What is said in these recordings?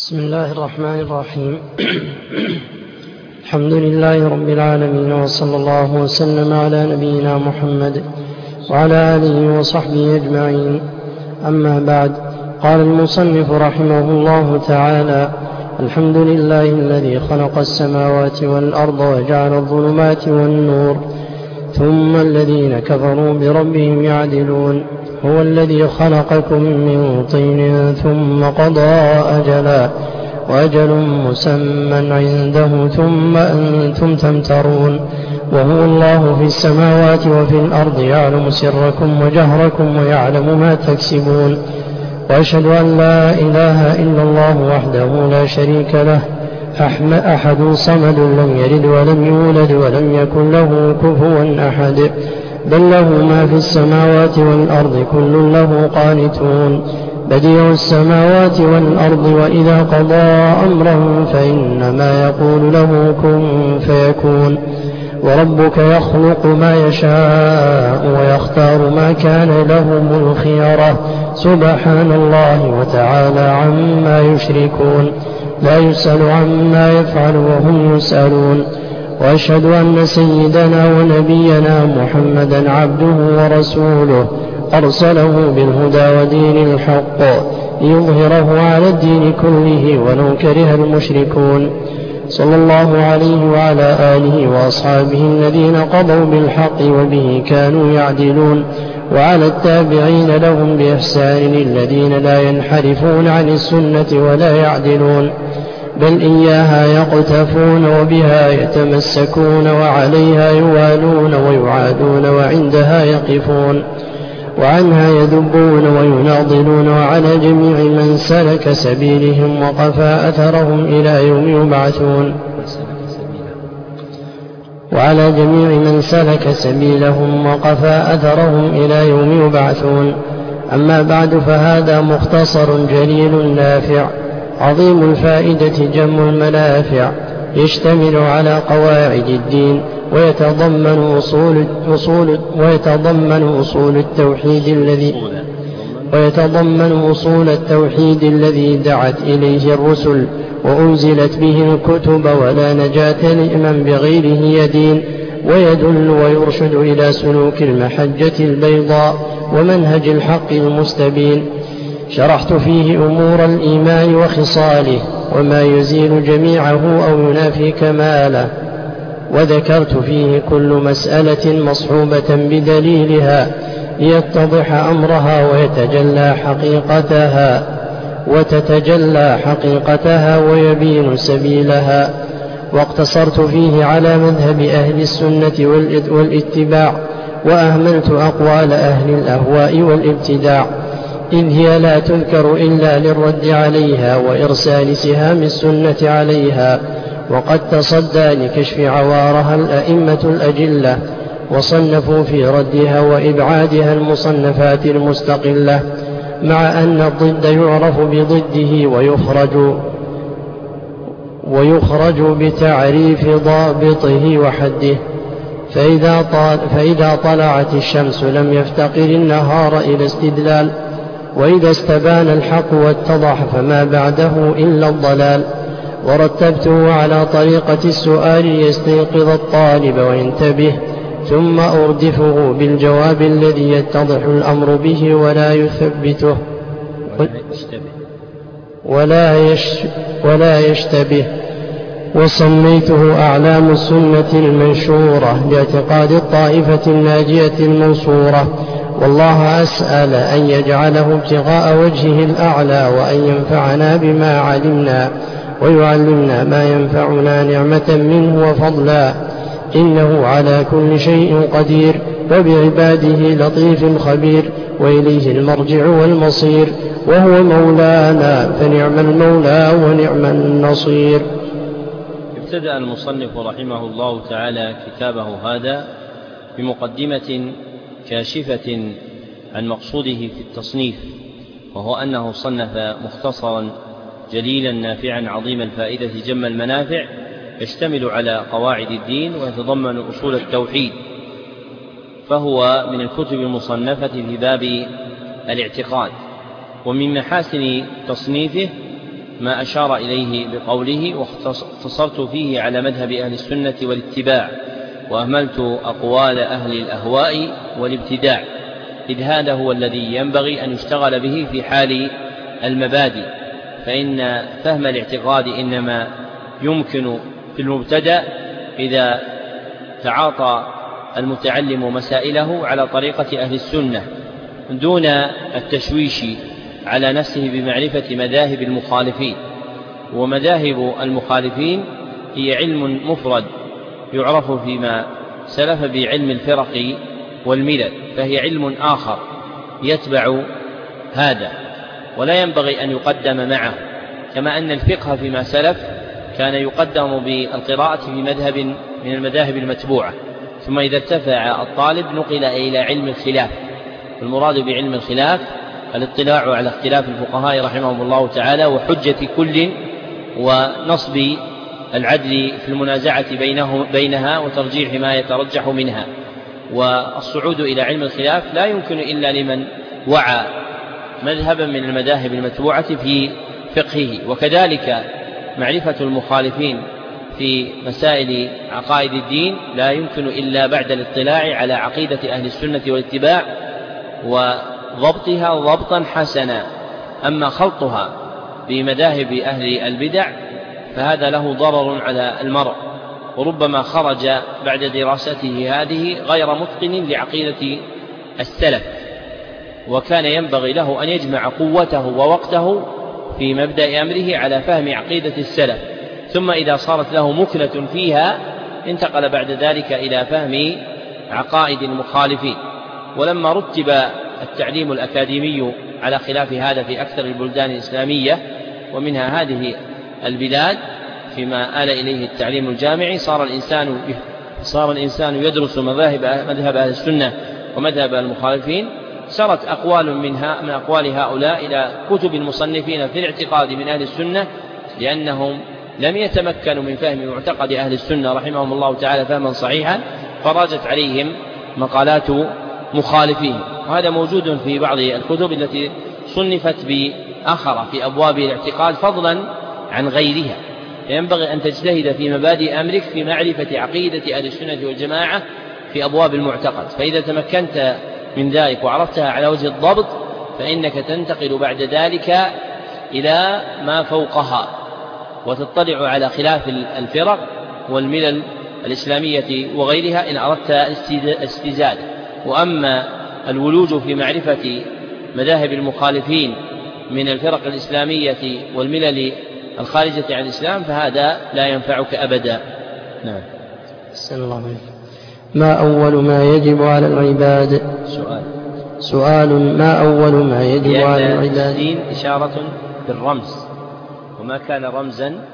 بسم الله الرحمن الرحيم. الحمد لله رب العالمين وصلى الله وسلم على نبينا محمد وعلى آله وصحبه أجمعين. أما بعد قال المصنف رحمه الله تعالى الحمد لله الذي خلق السماوات والأرض وجعل الظلمات والنور. ثم الذين كفروا بربهم يعدلون. هو الذي خلقكم من طين ثم قضى أجلا وأجل مسمى عنده ثم أنتم تمترون. وهو الله في السماوات وفي الأرض يعلم سركم وجهركم ويعلم ما تكسبون. وأشهد أن لا إله إلا الله وحده لا شريك له أحد صمد لم يلد ولم يولد ولم يكن له كفوا أحد بل له ما في السماوات والأرض كل له قانتون. بديع السماوات والأرض وإذا قضى أمرا فإنما يقول له كن فيكون. وربك يخلق ما يشاء ويختار ما كان لهم الخيرة سبحان الله وتعالى عما يشركون. لا يسأل عما يفعل وهم يسألون. وأشهد أن سيدنا ونبينا محمدا عبده ورسوله أرسله بالهدى ودين الحق ليظهره على الدين كله ولو كره المشركون. صلى الله عليه وعلى آله وأصحابه الذين قضوا بالحق وبه كانوا يعدلون. وعلى التابعين لهم بإحسان الذين لا ينحرفون عن السنة ولا يعدلون بل إياها يقتفون وبها يتمسكون وعليها يوالون ويعادون وعندها يقفون وعنها يذبون ويناضلون وعلى جميع من سلك سبيلهم وقفى أثرهم إلى يوم يبعثون. وعلى جميع من سلك سبيلهم وقفى أثرهم إلى يوم يبعثون. أما بعد فهذا مختصر جليل نافع عظيم الفائدة جم المنافع يشتمل على قواعد الدين ويتضمن أصول أصول ويتضمن أصول التوحيد الذي ويتضمن أصول التوحيد الذي دعت إليه الرسل وأنزلت به الكتب ولا نجاة لمن بغيره يدين ويدل ويرشد إلى سلوك المحجة البيضاء ومنهج الحق المستبين. شرحت فيه أمور الإيمان وخصاله وما يزيل جميعه أو ينافي كماله وذكرت فيه كل مسألة مصحوبة بدليلها ليتضح أمرها ويتجلى حقيقتها وتتجلى حقيقتها ويبين سبيلها. واقتصرت فيه على مذهب أهل السنة والاتباع وأهملت أقوال أهل الأهواء والابتداع. إذ هي لا تذكر إلا للرد عليها وإرسال سهام السنة عليها. وقد تصدى لكشف عوارها الأئمة الأجلة وصنفوا في ردها وإبعادها المصنفات المستقلة مع أن الضد يعرف بضده ويخرج ويخرج بتعريف ضابطه وحده. فإذا, طال فإذا طلعت الشمس لم يفتقر النهار إلى استدلال وإذا استبان الحق واتضح فما بعده إلا الضلال. ورتبته على طريقة السؤال ليستيقظ الطالب وينتبه ثم أردفه بالجواب الذي يتضح الأمر به ولا يثبته. ولا, يش ولا يشتبه. وسميته أعلام السنة المنشورة لاعتقاد الطائفة الناجية المنصورة. والله أسأل أن يجعله ابتغاء وجهه الأعلى وأن ينفعنا بما علمنا ويعلمنا ما ينفعنا نعمة منه وفضلا. إنه على كل شيء قدير وبعباده لطيف خبير وإليه المرجع والمصير وهو مولانا فنعم المولى ونعم النصير. ابتدأ المصنف رحمه الله تعالى كتابه هذا بمقدمة كاشفة عن مقصوده في التصنيف وهو أنه صنف مختصرا جليلا نافعا عظيم الفائدة جم المنافع يشتمل على قواعد الدين ويتضمن أصول التوحيد فهو من الكتب المصنفة في باب الاعتقاد ومن محاسن تصنيفه ما أشار إليه بقوله واختصرت فيه على مذهب أهل السنة والاتباع وأهملت أقوال أهل الأهواء والابتداع إذ هذا هو الذي ينبغي أن يشتغل به في حال المبادئ فإن فهم الاعتقاد إنما يمكن في المبتدأ إذا تعاطى المتعلم مسائله على طريقة أهل السنة دون التشويش على نفسه بمعرفة مذاهب المخالفين. ومذاهب المخالفين هي علم مفرد يعرف فيما سلف بعلم الفرق والملل فهي علم آخر يتبع هذا ولا ينبغي أن يقدم معه كما أن الفقه فيما سلف كان يقدم بالقراءة في مذهب من المذاهب المتبوعة ثم إذا ارتفع الطالب نقل إلى علم الخلاف. المراد بعلم الخلاف الاطلاع على اختلاف الفقهاء رحمهم الله تعالى وحجة كل ونصب العدل في المنازعة بينه بينها وترجيح ما يترجح منها. والصعود إلى علم الخلاف لا يمكن إلا لمن وعى مذهبا من المذاهب المتبوعة في فقهه. وكذلك معرفة المخالفين في مسائل عقائد الدين لا يمكن إلا بعد الاطلاع على عقيدة أهل السنة والاتباع وضبطها ضبطا حسنا. أما خلطها بمذاهب أهل البدع فهذا له ضرر على المرء. وربما خرج بعد دراسته هذه غير متقن لعقيدة السلف وكان ينبغي له أن يجمع قوته ووقته في مبدأ أمره على فهم عقيدة السلف ثم إذا صارت له مكنة فيها انتقل بعد ذلك إلى فهم عقائد المخالفين. ولما رتب التعليم الأكاديمي على خلاف هذا في أكثر البلدان الإسلامية ومنها هذه البلاد فيما آل إليه التعليم الجامعي صار الإنسان صار الإنسان يدرس مذاهب مذهب أهل السنة ومذهب المخالفين سرت أقوال منها من أقوال هؤلاء إلى كتب المصنفين في الاعتقاد من أهل السنة لأنهم لم يتمكنوا من فهم معتقد أهل السنة رحمهم الله تعالى فهما صحيحا فراجت عليهم مقالات مخالفين. وهذا موجود في بعض الكتب التي صنفت بآخر في أبواب الاعتقاد فضلا عن غيرها. ينبغي أن تجتهد في مبادئ أمرك في معرفة عقيدة أهل السنة والجماعة في أبواب المعتقد. فإذا تمكنت من ذلك وعرفتها على وجه الضبط فإنك تنتقل بعد ذلك إلى ما فوقها وتطلع على خلاف الفرق والملل الإسلامية وغيرها إن أردت استزادة وأما الولوج في معرفة مذاهب المخالفين من الفرق الإسلامية والملل الخارجة عن الإسلام فهذا لا ينفعك أبدا. نعم. الله عليك ما أول ما يجب على العباد؟ سؤال. سؤال ما أول ما يجب على العباد؟ الدين إشارة بالرمز. وما كان رمزا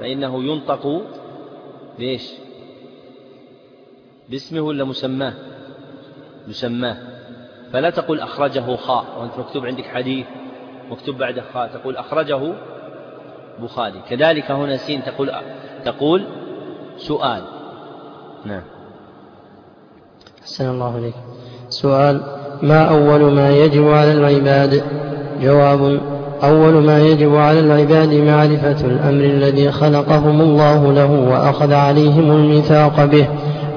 فإنه ينطق بإيش؟ باسمه ولا مسماه؟ مسماه. فلا تقول أخرجه خاء. وأنت مكتوب عندك حديث مكتوب بعد خاء. تقول أخرجه بخاري كذلك هنا سين تقول تقول سؤال. نعم. أحسن الله عليك سؤال ما أول ما يجب على العباد؟ جواب أول ما يجب على العباد معرفة الأمر الذي خلقهم الله له وأخذ عليهم الميثاق به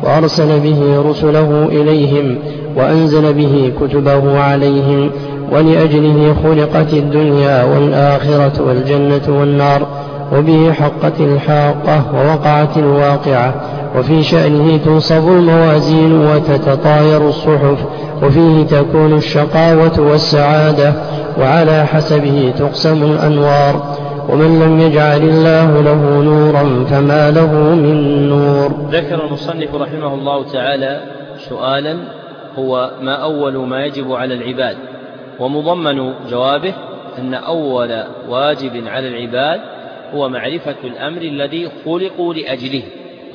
وأرسل به رسله إليهم وأنزل به كتبه عليهم ولأجله خلقت الدنيا والآخرة والجنة والنار وبه حقت الحاقة ووقعت الواقعة وفي شأنه تنصب الموازين وتتطاير الصحف وفيه تكون الشقاوة والسعادة وعلى حسبه تقسم الأنوار. ومن لم يجعل الله له نورا فما له من نور. ذكر المصنف رحمه الله تعالى سؤالا هو ما أول ما يجب على العباد؟ ومضمن جوابه أن أول واجب على العباد هو معرفة الأمر الذي خلقوا لأجله.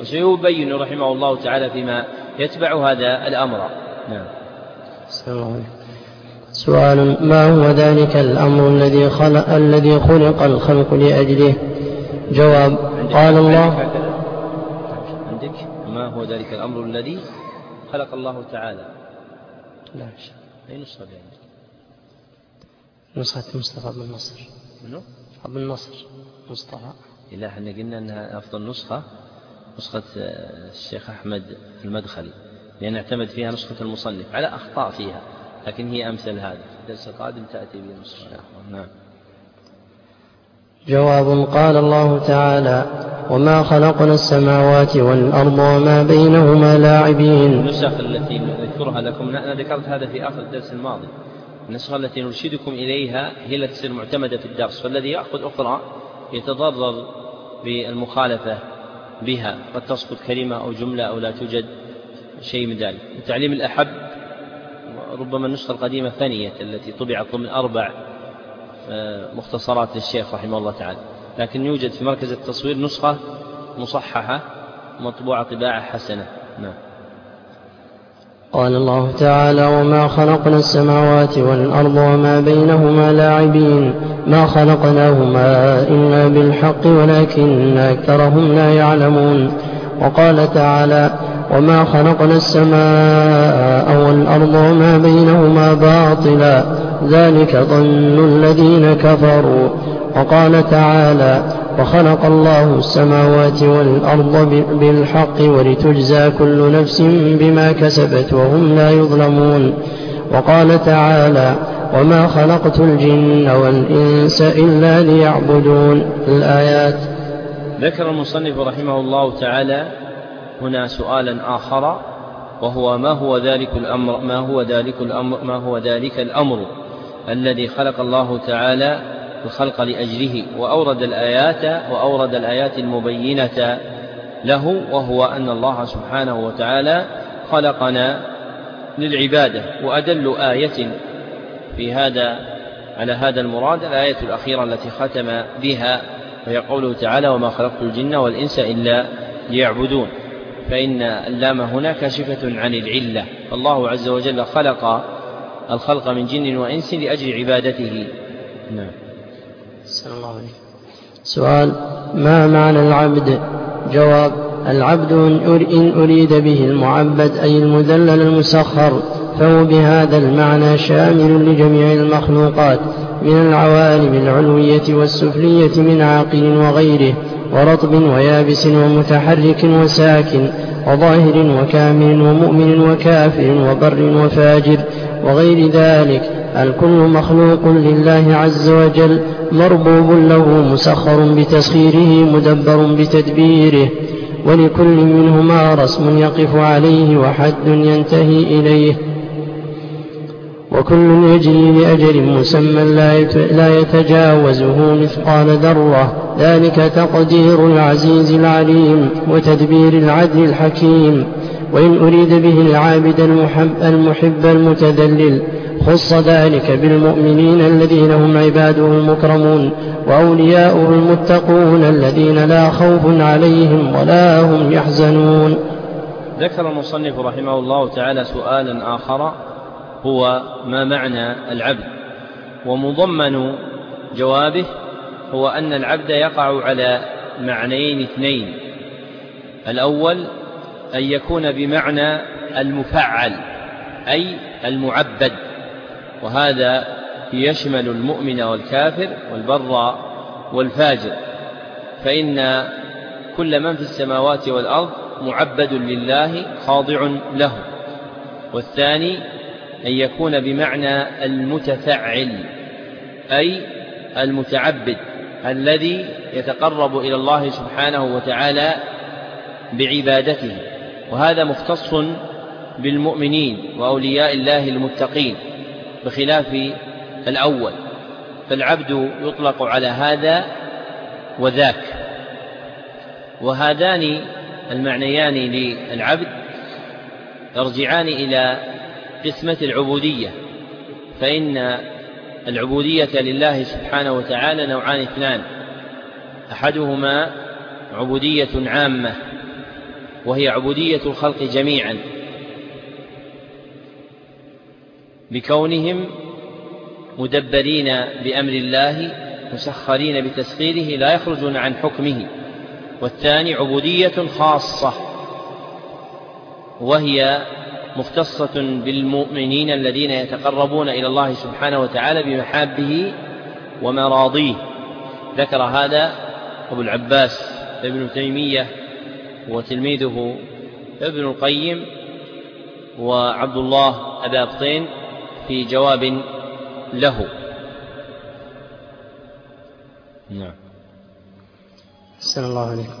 وسيبين رحمه الله تعالى فيما يتبع هذا الأمر. نعم. سؤال ما هو ذلك الأمر الذي خلق الذي خلق الخلق لأجله؟ جواب قال الله. عندك ما هو ذلك الأمر الذي خلق الله تعالى؟ لا أي نسخة عندك نسخة مصطفى بن نصر. منو؟ أصحاب النصر مصطفى. لا إحنا قلنا أنها أفضل نسخة. نسخة الشيخ أحمد المدخلي لأن اعتمد فيها نسخة المصنف على أخطاء فيها لكن هي أمثل هذا. الدرس القادم تأتي بنسخة. نعم. جواب قال الله تعالى وما خلقنا السماوات والأرض وما بينهما لاعبين. النسخ التي نذكرها لكم أنا ذكرت هذا في آخر الدرس الماضي. النسخة التي نرشدكم إليها هي التي تصير معتمدة في الدرس فالذي يأخذ أخرى يتضرر بالمخالفة. بها قد تسقط كلمة أو جملة أو لا توجد شيء من ذلك. تعليم الأحب ربما النسخة القديمة ثانية التي طبعت ضمن أربع آه، مختصرات للشيخ رحمه الله تعالى. لكن يوجد في مركز التصوير نسخة مصححة مطبوعة طباعة حسنة. نعم. قال الله تعالى وما خلقنا السماوات والأرض وما بينهما لاعبين. ما خلقناهما إلا بالحق ولكن أكثرهم لا يعلمون. وقال تعالى وما خلقنا السماء والأرض وما بينهما باطلا. ذلك ظن الذين كفروا. وقال تعالى وخلق الله السماوات والأرض بالحق ولتجزى كل نفس بما كسبت وهم لا يظلمون. وقال تعالى وما خلقت الجن والإنس إلا ليعبدون. الآيات. ذكر المصنف رحمه الله تعالى هنا سؤالا آخر وهو ما هو ذلك الأمر ما هو ذلك الأمر ما هو ذلك الأمر الذي خلق الله تعالى الخلق لأجله وأورد الآيات وأورد الآيات المبينة له وهو أن الله سبحانه وتعالى خلقنا للعبادة وأدل آية في هذا على هذا المراد الآية الأخيرة التي ختم بها وهي قوله تعالى وما خلقت الجن والإنس إلا ليعبدون فإن اللام هنا كاشفة عن العلة. الله عز وجل خلق الخلق من جن وإنس لأجل عبادته. نعم. سؤال ما معنى العبد؟ جواب العبد إن أريد به المعبد أي المذلل المسخر فهو بهذا المعنى شامل لجميع المخلوقات من العوالم العلوية والسفلية من عاقل وغيره ورطب ويابس ومتحرك وساكن وظاهر وكامل ومؤمن وكافر وبر وفاجر وغير ذلك الكل مخلوق لله عز وجل مربوب له مسخر بتسخيره مدبر بتدبيره ولكل منهما رسم يقف عليه وحد ينتهي إليه. وكل يجري لأجل مسمى لا يتجاوزه مثقال ذرة. ذلك تقدير العزيز العليم وتدبير العدل الحكيم. وإن أريد به العابد المحب, المحب المتذلل خص ذلك بالمؤمنين الذين هم عباده المكرمون وأولياؤه المتقون الذين لا خوف عليهم ولا هم يحزنون. ذكر المصنف رحمه الله تعالى سؤالا آخر هو ما معنى العبد؟ ومضمن جوابه هو أن العبد يقع على معنيين اثنين. الأول أن يكون بمعنى المفعل أي المعبد. وهذا يشمل المؤمن والكافر والبر والفاجر. فإن كل من في السماوات والأرض معبد لله خاضع له. والثاني أن يكون بمعنى المتفعل أي المتعبد الذي يتقرب إلى الله سبحانه وتعالى بعبادته. وهذا مختص بالمؤمنين وأولياء الله المتقين. بخلاف الأول فالعبد يطلق على هذا وذاك. وهذان المعنيان للعبد يرجعان إلى قسمة العبودية فإن العبودية لله سبحانه وتعالى نوعان اثنان. أحدهما عبودية عامة وهي عبودية الخلق جميعا. بكونهم مدبرين بأمر الله مسخرين بتسخيره لا يخرجون عن حكمه. والثاني عبودية خاصة وهي مختصة بالمؤمنين الذين يتقربون إلى الله سبحانه وتعالى بمحابه ومراضيه. ذكر هذا أبو العباس ابن تيمية وتلميذه ابن القيم وعبد الله أبا أبطين في جواب له. نعم. السلام الله عليكم.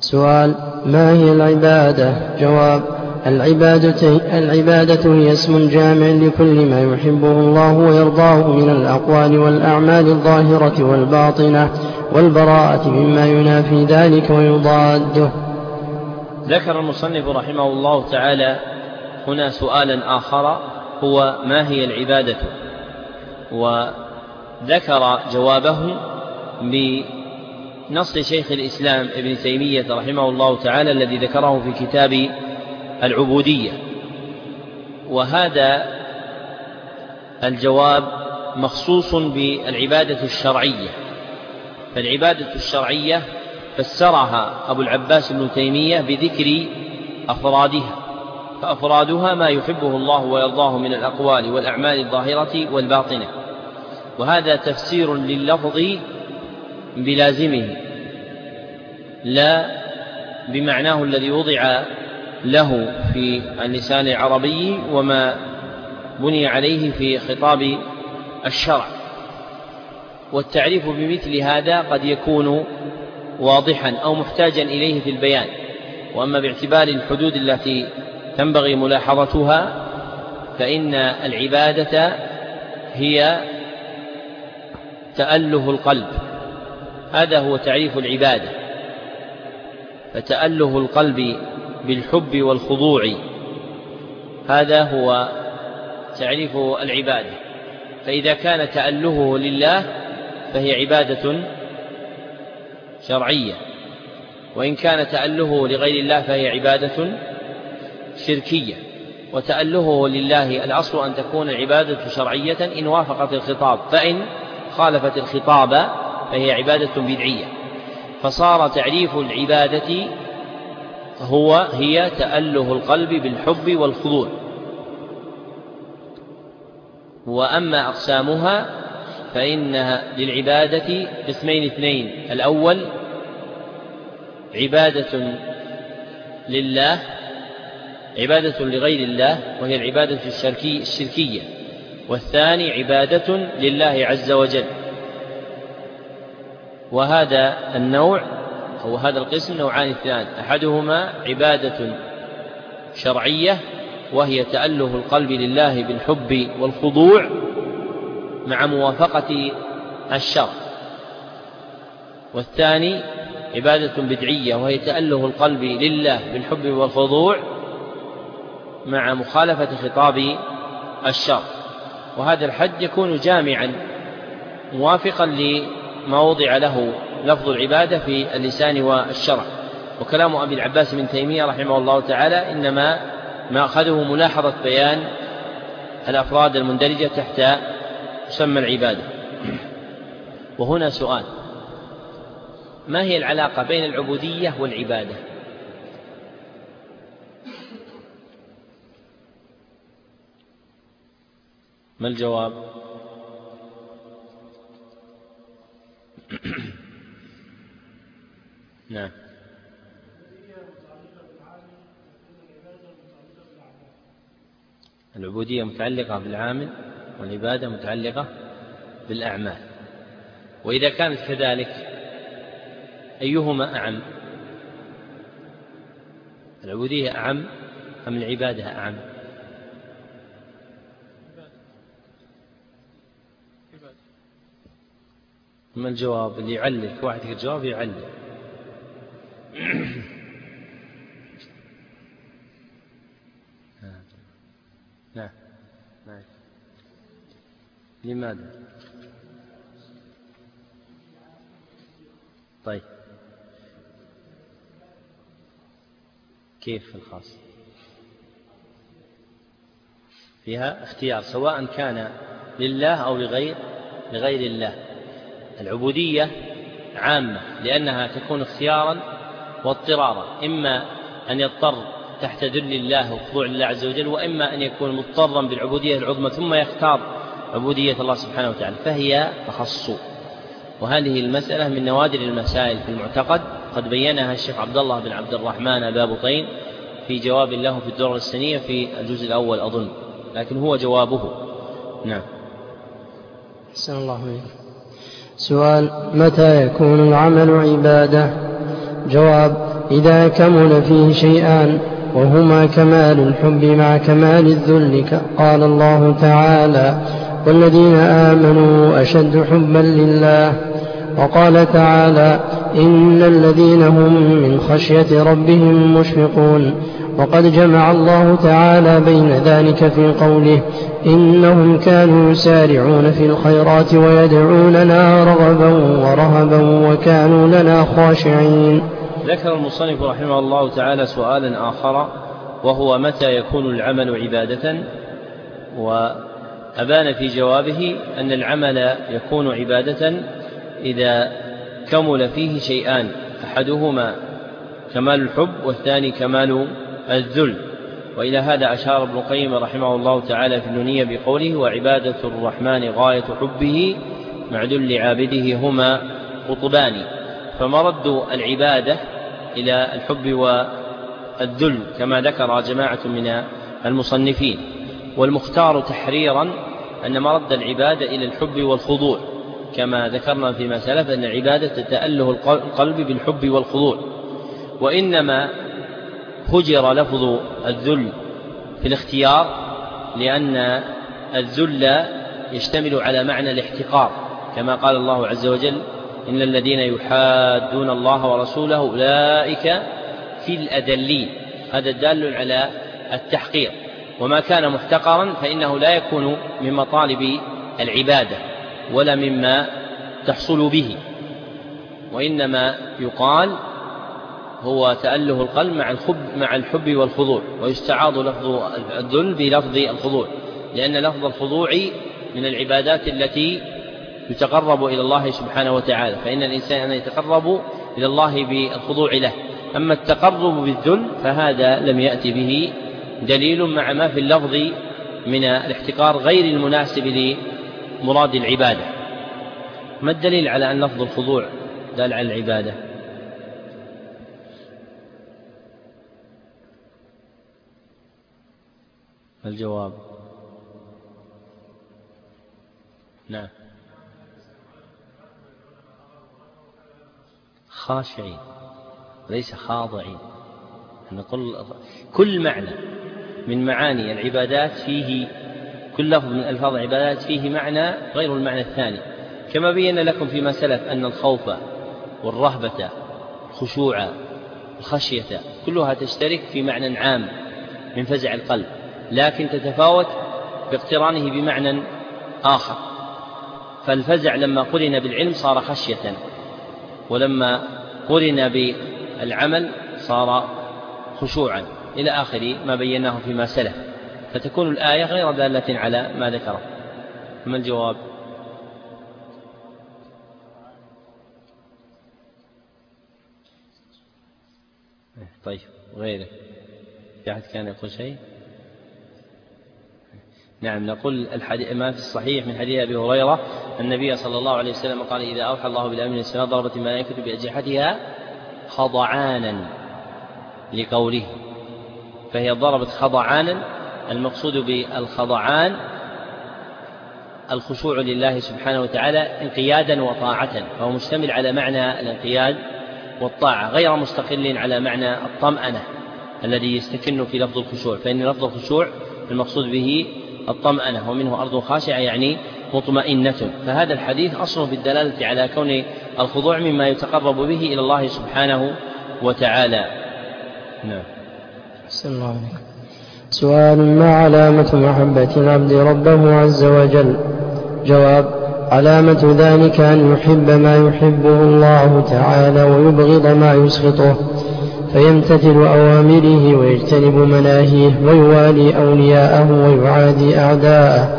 سؤال ما هي العبادة؟ جواب العبادة, العبادة هي اسم جامع لكل ما يحبه الله ويرضاه من الأقوال والأعمال الظاهرة والباطنة والبراءة مما ينافي ذلك ويضاده. ذكر المصنف رحمه الله تعالى هنا سؤالا آخر. هو ما هي العبادة؟ وذكر جوابه بنص شيخ الإسلام ابن تيمية رحمه الله تعالى الذي ذكره في كتاب العبودية. وهذا الجواب مخصوص بالعبادة الشرعية. فالعبادة الشرعية فسرها أبو العباس ابن تيمية بذكر أفرادها فأفرادها ما يحبه الله ويرضاه من الأقوال والأعمال الظاهرة والباطنة. وهذا تفسير لللفظ بلازمه لا بمعناه الذي وضع له في اللسان العربي وما بني عليه في خطاب الشرع. والتعريف بمثل هذا قد يكون واضحا أو محتاجا إليه في البيان. وأما باعتبار الحدود التي تنبغي ملاحظتها فإن العبادة هي تأله القلب. هذا هو تعريف العبادة. فتأله القلب بالحب والخضوع. هذا هو تعريف العبادة. فإذا كان تالهه لله فهي عبادة شرعية. وإن كان تالهه لغير الله فهي عبادة شركية وتألهه لله الاصل أن تكون العبادة شرعية إن وافقت الخطاب فإن خالفت الخطاب فهي عبادة بدعية. فصار تعريف العبادة هو هي تأله القلب بالحب والخضوع. وأما أقسامها فإنها للعبادة قسمين اثنين. الأول عبادة لله عبادة لغير الله وهي العبادة الشركي الشركية. والثاني عبادة لله عز وجل. وهذا النوع أو هذا القسم نوعان اثنان. أحدهما عبادة شرعية وهي تأله القلب لله بالحب والخضوع مع موافقة الشرع والثاني عبادة بدعية وهي تأله القلب لله بالحب والخضوع مع مخالفة خطاب الشرع. وهذا الحد يكون جامعا موافقا لما وضع له لفظ العبادة في اللسان والشرع. وكلام أبي العباس بن تيمية رحمه الله تعالى إنما ما أخذه ملاحظة بيان الأفراد المندرجة تحت مسمى العبادة. وهنا سؤال ما هي العلاقة بين العبودية والعبادة؟ ما الجواب؟ نعم. العبودية متعلقة بالعامل والعبادة متعلقة بالأعمال. وإذا كانت كذلك أيهما أعم؟ العبودية أعم أم العبادة أعم؟ ما الجواب؟ اللي يعلق واحد الجواب يعلق. نعم نعم. لماذا؟ طيب. كيف الخاص؟ فيها اختيار سواء كان لله أو لغير لغير الله. العبودية عامة لأنها تكون اختيارا واضطرارا إما أن يضطر تحت ذل الله وخضوع لله عز وجل وإما أن يكون مضطرا بالعبودية العظمى ثم يختار عبودية الله سبحانه وتعالى فهي أخص وهذه المسألة من نوادر المسائل في المعتقد. قد بينها الشيخ عبد الله بن عبد الرحمن أبا بطين في جواب له في الدرر السنية في الجزء الأول أظن. لكن هو جوابه. نعم. أحسن الله عليك سؤال متى يكون العمل عبادة؟ جواب إذا كمل فيه شيئان وهما كمال الحب مع كمال الذل قال الله تعالى والذين آمنوا أشد حبا لله. وقال تعالى إن الذين هم من خشية ربهم مشفقون. وقد جمع الله تعالى بين ذلك في قوله إنهم كانوا يسارعون في الخيرات ويدعوننا رغبا ورهبا وكانوا لنا خاشعين. ذكر المصنف رحمه الله تعالى سؤالا آخر وهو متى يكون العمل عبادة؟ وأبان في جوابه أن العمل يكون عبادة إذا كمل فيه شيئان أحدهما كمال الحب والثاني كمال الذل. وإلى هذا أشار ابن القيم رحمه الله تعالى في النونية بقوله وعبادة الرحمن غاية حبه مع ذل عابده هما قطبان. فمرد العبادة إلى الحب والذل كما ذكر جماعة من المصنفين. والمختار تحريرا أن مرد العبادة إلى الحب والخضوع كما ذكرنا فيما سلف أن العبادة تأله القلب بالحب والخضوع. وإنما هجر لفظ الذل في الاختيار لأن الذل يشتمل على معنى الاحتقار كما قال الله عز وجل إن الذين يحادون الله ورسوله أولئك في الأدلين هذا دال على التحقير. وما كان محتقرا فإنه لا يكون من مطالب العبادة ولا مما تحصل به. وإنما يقال هو تأله القلب مع الحب مع الحب والخضوع ويستعاض لفظ الذل بلفظ الخضوع لأن لفظ الخضوع من العبادات التي يتقرب إلى الله سبحانه وتعالى فإن الإنسان يتقرب إلى الله بالخضوع له. أما التقرب بالذل فهذا لم يأتي به دليل مع ما في اللفظ من الاحتقار غير المناسب لمراد العبادة. ما الدليل على أن لفظ الخضوع دال على العبادة؟ الجواب؟ نعم. خاشعين ليس خاضعين. نقول كل معنى من معاني العبادات فيه كل لفظ من ألفاظ العبادات فيه معنى غير المعنى الثاني. كما بين لكم فيما سلف أن الخوف والرهبة الخشوع الخشية كلها تشترك في معنى عام من فزع القلب. لكن تتفاوت باقترانه بمعنى آخر. فالفزع لما قرن بالعلم صار خشية ولما قرن بالعمل صار خشوعا إلى آخر ما بيناه فيما سلف. فتكون الآية غير دالة على ما ذكره. ما الجواب؟ طيب غيره. في أحد كان يقول شيء؟ نعم نقول الحديث ما في الصحيح من حديث أبي هريرة النبي صلى الله عليه وسلم قال إذا أوحى الله بالامن السماء ضربت الملائكة باجنحتها خضعانا لقوله. فهي ضربت خضعانا المقصود بالخضعان الخشوع لله سبحانه وتعالى انقيادا وطاعة فهو مشتمل على معنى الانقياد والطاعة غير مستقل على معنى الطمأنة الذي يستكن في لفظ الخشوع فإن لفظ الخشوع المقصود به الطمأنة ومنه أرض خاشعة يعني مطمئنة. فهذا الحديث أصل في الدلالة على كون الخضوع مما يتقرب به إلى الله سبحانه وتعالى. نعم. الله عليكم سؤال ما علامة محبة العبد ربه عز وجل؟ جواب علامة ذلك أن يحب ما يحبه الله تعالى ويبغض ما يسخطه. فيمتثل أوامره ويجتنب مناهيه ويوالي أولياءه ويعادي أعداءه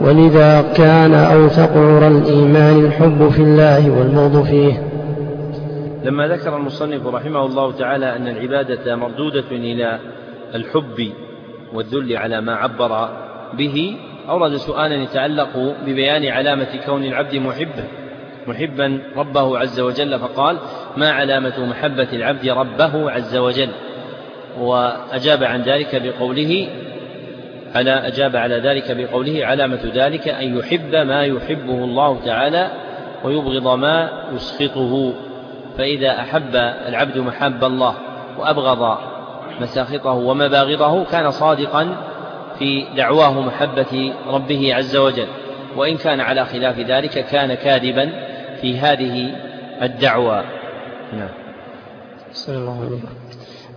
ولذا كان أوثق عرى الإيمان الحب في الله والبغض فيه. لما ذكر المصنف رحمه الله تعالى أن العبادة مردودة إلى الحب والذل على ما عبر به أورد سؤالا يتعلق ببيان علامة كون العبد محبا. محبا ربه عز وجل فقال ما علامة محبة العبد ربه عز وجل؟ وأجاب عن ذلك بقوله على أجاب على ذلك بقوله علامة ذلك أن يحب ما يحبه الله تعالى ويبغض ما يسخطه. فإذا أحب العبد محب الله وأبغض مساخطه ومباغضه كان صادقا في دعواه محبة ربه عز وجل. وإن كان على خلاف ذلك كان كاذبا في هذه الدعوة. نعم. الله عليكم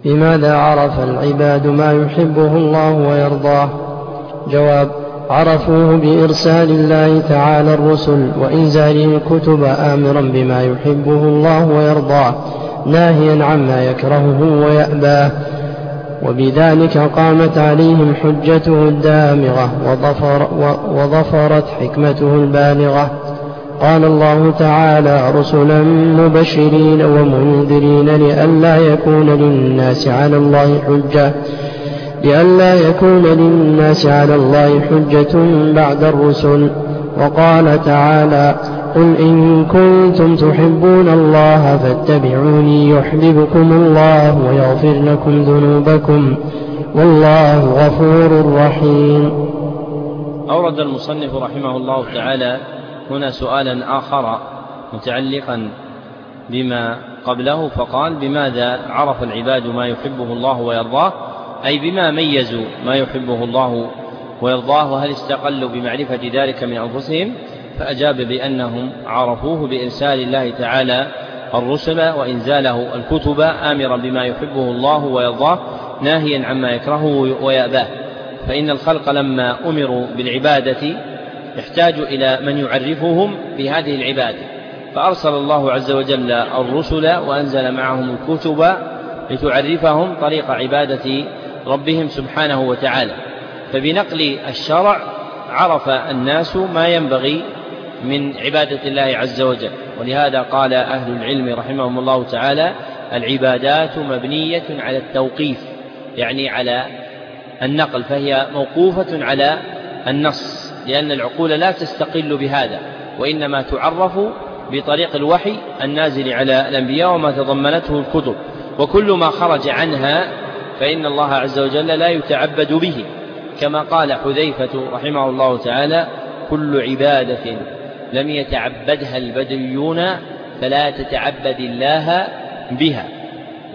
بماذا عرف العباد ما يحبه الله ويرضاه؟ جواب عرفوه بإرسال الله تعالى الرسل وإنزاله الكتب آمرا بما يحبه الله ويرضاه ناهيا عما يكرهه ويأباه. وبذلك قامت عليهم حجته الدامغة وظفر وظفرت حكمته البالغة. قال الله تعالى رسلا مبشرين ومنذرين لئلا يكون للناس على الله حجة لئلا يكون للناس على الله حجة بعد الرسل. وقال تعالى قل إن كنتم تحبون الله فاتبعوني يحببكم الله ويغفر لكم ذنوبكم والله غفور رحيم. أورد المصنف رحمه الله تعالى هنا سؤالا آخر متعلقا بما قبله فقال بماذا عرف العباد ما يحبه الله ويرضاه؟ أي بما ميزوا ما يحبه الله ويرضاه؟ وهل استقلوا بمعرفة ذلك من أنفسهم؟ فأجاب بأنهم عرفوه بإرسال الله تعالى الرسل وإنزاله الكتب آمرا بما يحبه الله ويرضاه ناهيا عما يكرهه ويأباه. فإن الخلق لما أمروا بالعبادة يحتاج إلى من يعرفهم بهذه العبادة. فأرسل الله عز وجل الرسل وأنزل معهم الكتب لتعرفهم طريق عبادة ربهم سبحانه وتعالى. فبنقل الشرع عرف الناس ما ينبغي من عبادة الله عز وجل. ولهذا قال أهل العلم رحمهم الله تعالى العبادات مبنية على التوقيف يعني على النقل فهي موقوفة على النص. لأن العقول لا تستقل بهذا وإنما تعرف بطريق الوحي النازل على الأنبياء وما تضمنته الكتب. وكل ما خرج عنها فإن الله عز وجل لا يتعبد به. كما قال حذيفة رحمه الله تعالى كل عبادة لم يتعبدها البدويون فلا تتعبد الله بها.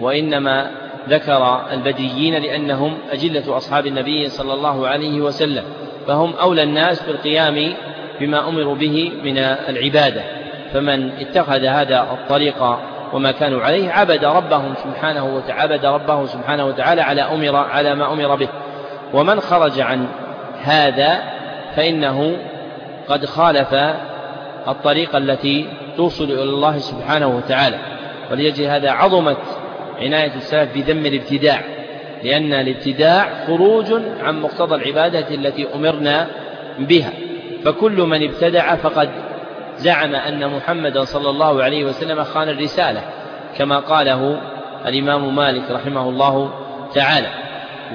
وإنما ذكر البديين لأنهم أجلة أصحاب النبي صلى الله عليه وسلم. فهم أولى الناس بالقيام بما أمروا به من العبادة. فمن اتخذ هذا الطريق وما كانوا عليه عبد ربهم سبحانه وتعبد ربه سبحانه وتعالى على أمر على ما أمر به. ومن خرج عن هذا فإنه قد خالف الطريقة التي توصل إلى الله سبحانه وتعالى. وليجل هذا عظمت عناية السلف بذم الابتداع. لأن الابتداع خروج عن مقتضى العبادة التي أمرنا بها. فكل من ابتدع فقد زعم أن محمدا صلى الله عليه وسلم خان الرسالة كما قاله الإمام مالك رحمه الله تعالى.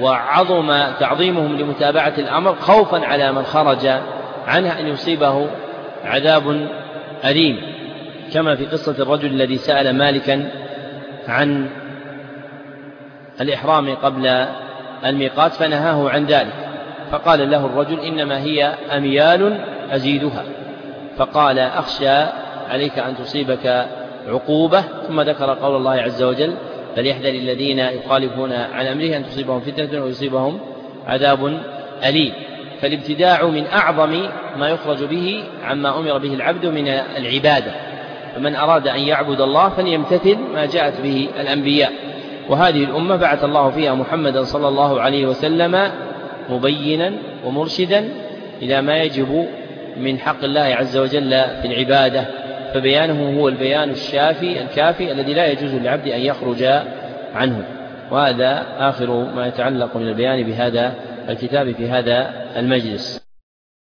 وعظم تعظيمهم لمتابعة الأمر خوفا على من خرج عنها أن يصيبه عذاب أليم. كما في قصة الرجل الذي سأل مالكا عن الإحرام قبل الميقات فنهاه عن ذلك. فقال له الرجل إنما هي أميال أزيدها. فقال أخشى عليك أن تصيبك عقوبة. ثم ذكر قول الله عز وجل فليحذر الذين يخالفون عن أمره أن تصيبهم فتنة ويصيبهم عذاب أليم. فالابتداع من أعظم ما يخرج به عما أمر به العبد من العبادة. فمن أراد أن يعبد الله فليمتثل ما جاءت به الأنبياء. وهذه الأمة بعث الله فيها محمدا صلى الله عليه وسلم مبينا ومرشدا إلى ما يجب من حق الله عز وجل في العبادة. فبيانه هو البيان الشافي الكافي الذي لا يجوز للعبد أن يخرج عنه. وهذا آخر ما يتعلق من البيان بهذا الكتاب في هذا المجلس.